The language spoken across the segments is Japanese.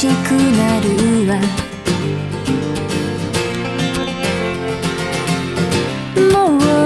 しくなるわ。もう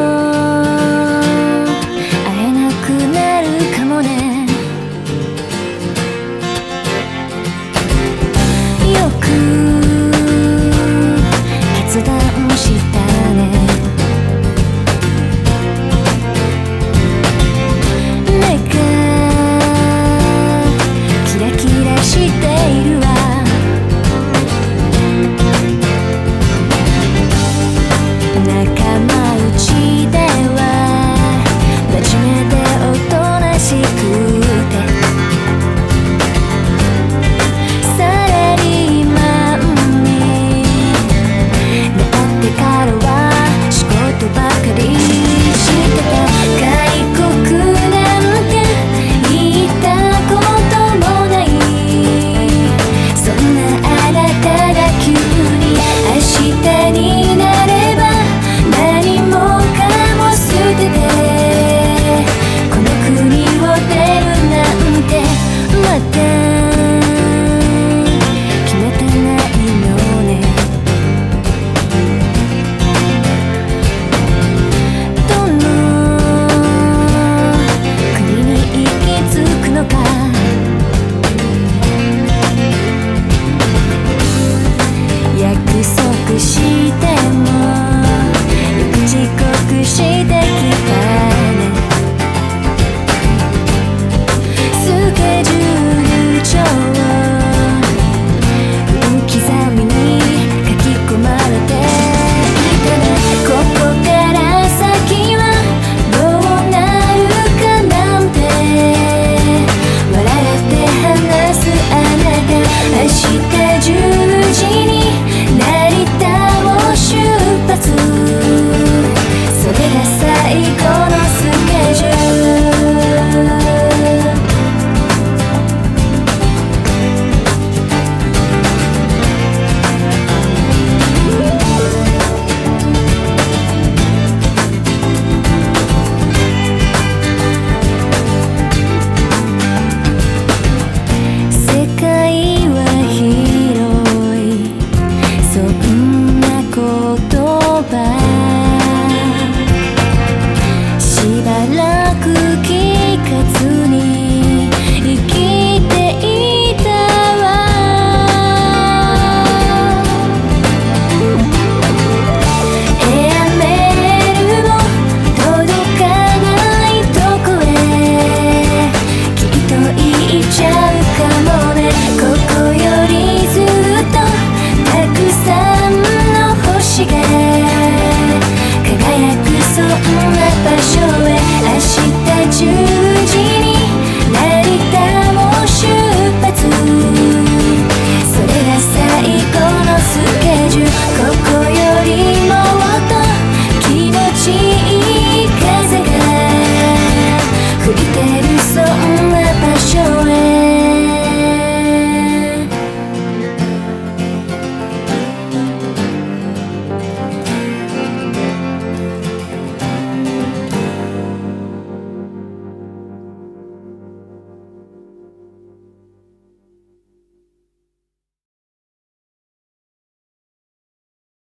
く